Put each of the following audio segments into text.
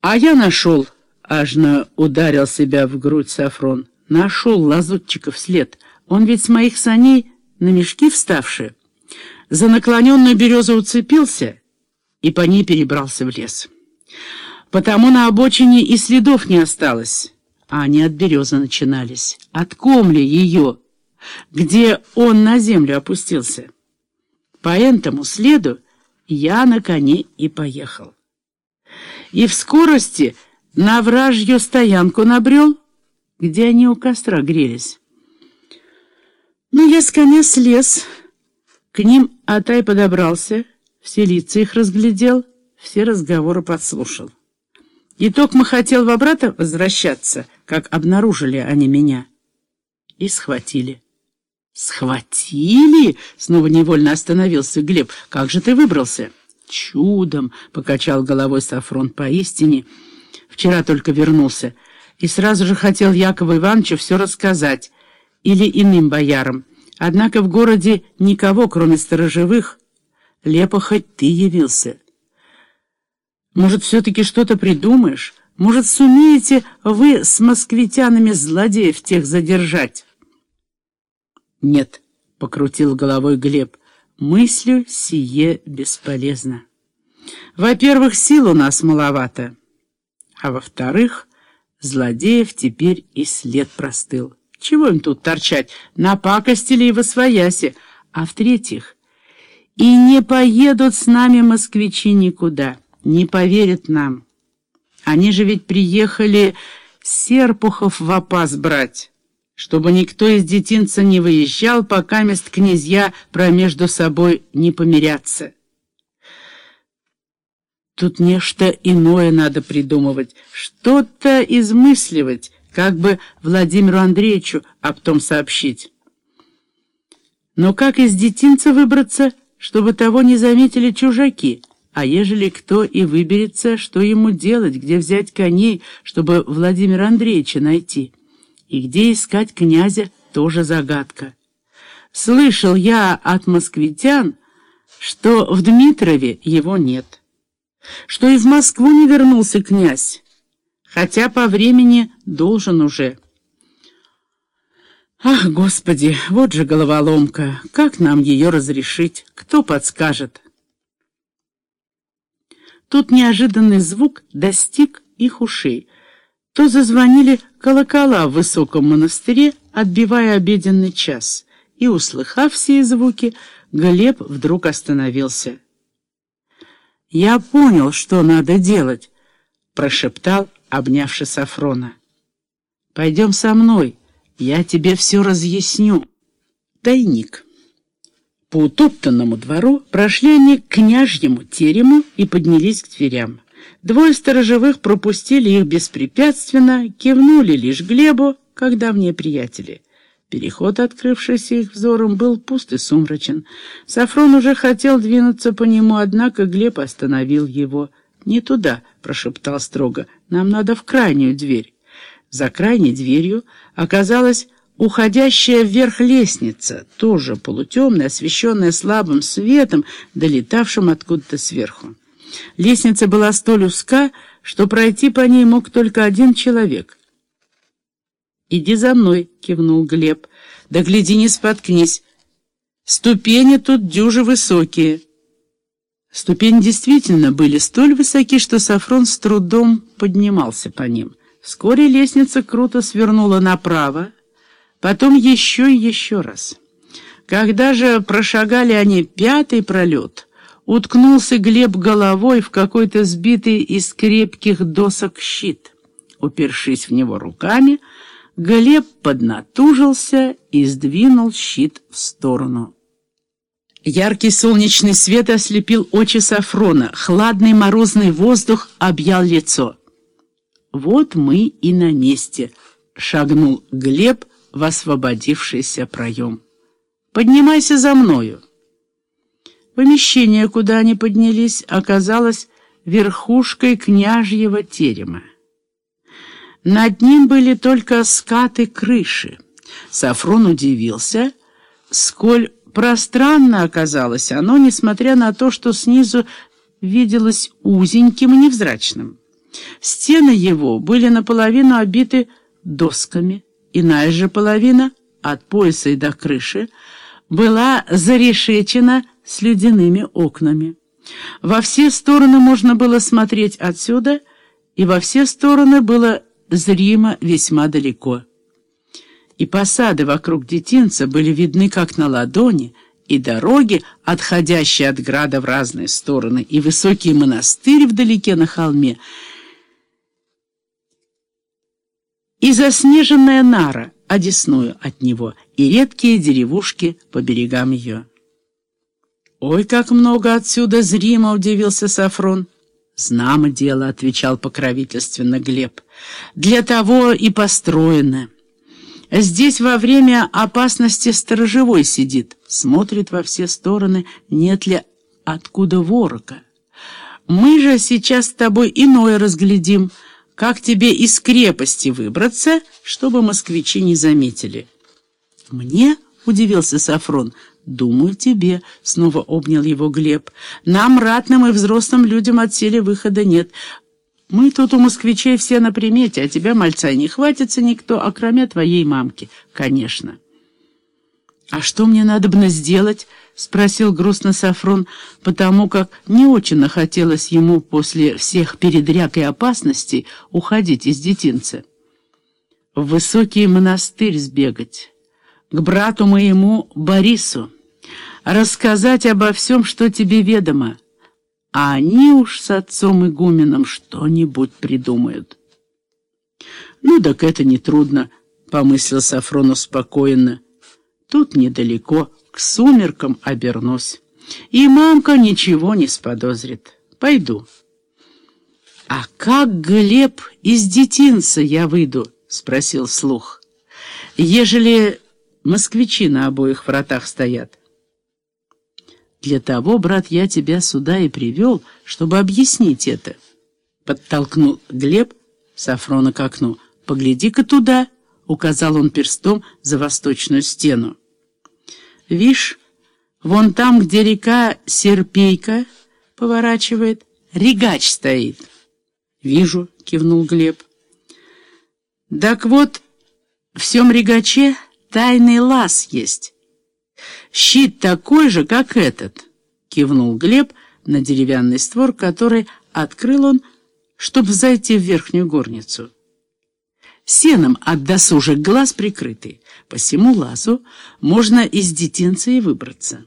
А я нашел, ажно ударил себя в грудь Сафрон, нашел лазутчиков след. Он ведь с моих саней на мешки вставшие. За наклоненную березу уцепился и по ней перебрался в лес. Потому на обочине и следов не осталось, а они от березы начинались, от комли ее, где он на землю опустился. По этому следу я на коне и поехал. И в скорости на вражью стоянку набрел, где они у костра грелись. Ну, я с коня слез, к ним Атай подобрался, все лица их разглядел, все разговоры подслушал. И токмо хотел в обратно возвращаться, как обнаружили они меня. И схватили. «Схватили?» — снова невольно остановился Глеб. «Как же ты выбрался?» «Чудом!» — покачал головой Сафрон поистине. «Вчера только вернулся, и сразу же хотел Якову Ивановичу все рассказать, или иным боярам. Однако в городе никого, кроме сторожевых. Лепо хоть ты явился. Может, все-таки что-то придумаешь? Может, сумеете вы с москвитянами злодеев тех задержать?» «Нет», — покрутил головой Глеб, — «мыслью сие бесполезно. Во-первых, сил у нас маловато, а во-вторых, злодеев теперь и след простыл. Чего им тут торчать? Напакостили и восвояси. А в-третьих, и не поедут с нами москвичи никуда, не поверят нам. Они же ведь приехали Серпухов в опас брать» чтобы никто из детинца не выезжал, пока мест князья про между собой не помирятся. Тут нечто иное надо придумывать, что-то измысливать, как бы Владимиру Андреевичу об том сообщить. Но как из детинца выбраться, чтобы того не заметили чужаки? А ежели кто и выберется, что ему делать, где взять коней, чтобы Владимира Андреевича найти?» И где искать князя, тоже загадка. Слышал я от москвитян, что в Дмитрове его нет, что и в Москву не вернулся князь, хотя по времени должен уже. Ах, Господи, вот же головоломка, как нам ее разрешить, кто подскажет? Тут неожиданный звук достиг их ушей — то зазвонили колокола в высоком монастыре, отбивая обеденный час, и, услыхав все звуки, Глеб вдруг остановился. «Я понял, что надо делать», — прошептал, обнявши Сафрона. «Пойдем со мной, я тебе все разъясню». Тайник. По утоптанному двору прошли они к княжьему терему и поднялись к дверям. Двое сторожевых пропустили их беспрепятственно, кивнули лишь Глебу, как давние приятели. Переход, открывшийся их взором, был пуст и сумрачен. Сафрон уже хотел двинуться по нему, однако Глеб остановил его. «Не туда», — прошептал строго, — «нам надо в крайнюю дверь». За крайней дверью оказалась уходящая вверх лестница, тоже полутемная, освещенная слабым светом, долетавшим откуда-то сверху. Лестница была столь узка, что пройти по ней мог только один человек. «Иди за мной», — кивнул Глеб. «Да гляди, не споткнись. Ступени тут дюжи высокие». Ступени действительно были столь высоки, что Сафрон с трудом поднимался по ним. Вскоре лестница круто свернула направо, потом еще и еще раз. Когда же прошагали они пятый пролет — уткнулся Глеб головой в какой-то сбитый из крепких досок щит. Упершись в него руками, Глеб поднатужился и сдвинул щит в сторону. Яркий солнечный свет ослепил очи Сафрона, хладный морозный воздух объял лицо. «Вот мы и на месте», — шагнул Глеб в освободившийся проем. «Поднимайся за мною». Помещение, куда они поднялись, оказалось верхушкой княжьего терема. Над ним были только скаты крыши. Сафрон удивился, сколь пространно оказалось оно, несмотря на то, что снизу виделось узеньким и невзрачным. Стены его были наполовину обиты досками, иная же половина, от пояса и до крыши, была зарешечена с ледяными окнами. Во все стороны можно было смотреть отсюда, и во все стороны было зримо весьма далеко. И посады вокруг детинца были видны как на ладони, и дороги, отходящие от града в разные стороны, и высокий монастырь вдалеке на холме, и заснеженная нара, одесную от него, и редкие деревушки по берегам ее. «Ой, как много отсюда зримо!» — удивился Сафрон. «Знамо дело», — отвечал покровительственно Глеб. «Для того и построено. Здесь во время опасности сторожевой сидит, смотрит во все стороны, нет ли откуда ворока. Мы же сейчас с тобой иное разглядим, как тебе из крепости выбраться, чтобы москвичи не заметили». «Мне?» — удивился Сафрон — «Думаю, тебе», — снова обнял его Глеб. «Нам, ратным и взрослым людям от силы выхода нет. Мы тут у москвичей все на примете, а тебя, мальца, не хватится никто, окромя твоей мамки, конечно». «А что мне надо бы сделать?» — спросил грустно Сафрон, потому как не очень хотелось ему после всех передряг и опасностей уходить из детинца. «В высокий монастырь сбегать» к брату моему Борису, рассказать обо всем, что тебе ведомо, а они уж с отцом игуменом что-нибудь придумают. «Ну, так это нетрудно», — помыслил Сафрон успокоенно. «Тут недалеко, к сумеркам обернусь, и мамка ничего не сподозрит. Пойду». «А как, Глеб, из детинца я выйду?» — спросил слух. «Ежели москвичи на обоих вратах стоят. Для того, брат, я тебя сюда и привел, чтобы объяснить это. Подтолкнул Глеб Сафрона к окну. «Погляди-ка туда!» — указал он перстом за восточную стену. «Вишь, вон там, где река Серпейка поворачивает, регач стоит». «Вижу», — кивнул Глеб. «Так вот, в всем регаче...» тайный лаз есть. Щит такой же, как этот, кивнул Глеб на деревянный створ, который открыл он, чтобы зайти в верхнюю горницу. Сеном от досужек глаз прикрытый, по всему лазу можно из детинца и выбраться.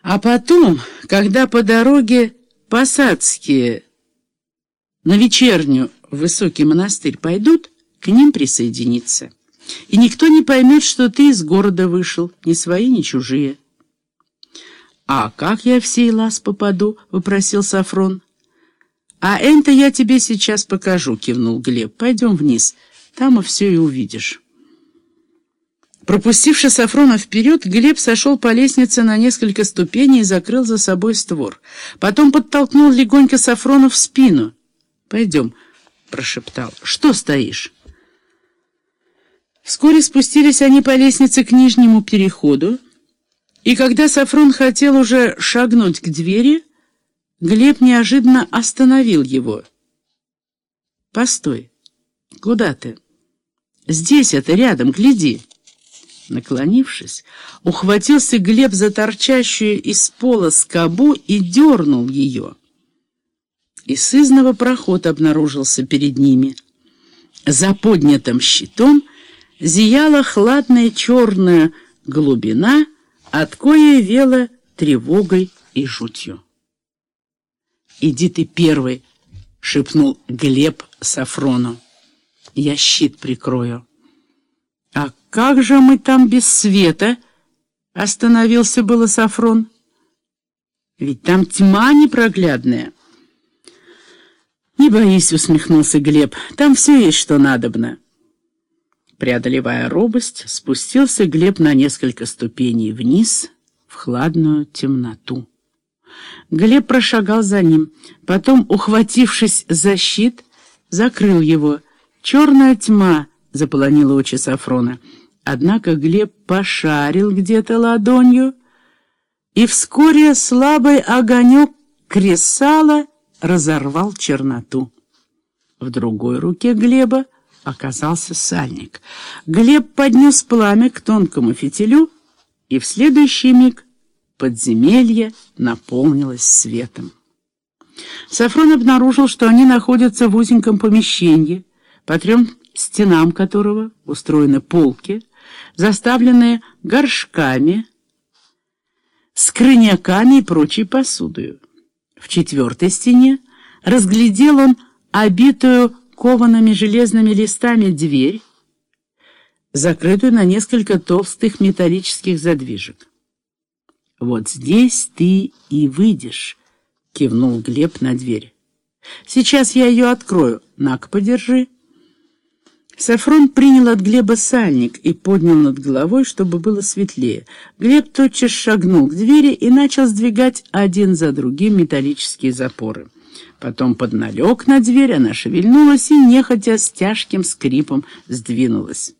А потом, когда по дороге посадские на вечернюю в высокий монастырь пойдут, к ним присоединиться. И никто не поймет, что ты из города вышел, ни свои, ни чужие. «А как я в сей лаз попаду?» — вопросил Сафрон. «А это я тебе сейчас покажу», — кивнул Глеб. «Пойдем вниз, там и все и увидишь». Пропустивши Сафрона вперед, Глеб сошел по лестнице на несколько ступеней и закрыл за собой створ. Потом подтолкнул легонько Сафрона в спину. «Пойдем», — прошептал. «Что стоишь?» Вскоре спустились они по лестнице к нижнему переходу, и когда Сафрон хотел уже шагнуть к двери, Глеб неожиданно остановил его. «Постой. Куда ты?» «Здесь это, рядом, гляди». Наклонившись, ухватился Глеб за торчащую из пола скобу и дернул ее. И сызного проход обнаружился перед ними. За поднятым щитом зияла хладная черная глубина, от коей вела тревогой и жутью. «Иди ты первый», — шепнул Глеб Сафрону. «Я щит прикрою». «А как же мы там без света?» — остановился было Сафрон. «Ведь там тьма непроглядная». «Не боись», — усмехнулся Глеб, — «там все есть, что надобно». Преодолевая робость, спустился Глеб на несколько ступеней вниз, в хладную темноту. Глеб прошагал за ним, потом, ухватившись за щит, закрыл его. Черная тьма заполонила очи Сафрона. Однако Глеб пошарил где-то ладонью, и вскоре слабый огонек кресала разорвал черноту. В другой руке Глеба оказался сальник. Глеб поднес пламя к тонкому фитилю, и в следующий миг подземелье наполнилось светом. Сафрон обнаружил, что они находятся в узеньком помещении, по трем стенам которого устроены полки, заставленные горшками, скрыняками и прочей посудой. В четвертой стене разглядел он обитую коваными железными листами дверь, закрытую на несколько толстых металлических задвижек. «Вот здесь ты и выйдешь», — кивнул Глеб на дверь. «Сейчас я ее открою. На-ка, подержи». Сафрон принял от Глеба сальник и поднял над головой, чтобы было светлее. Глеб тотчас шагнул к двери и начал сдвигать один за другим металлические запоры. Потом подналег на дверь, она шевельнулась и, нехотя, с тяжким скрипом сдвинулась.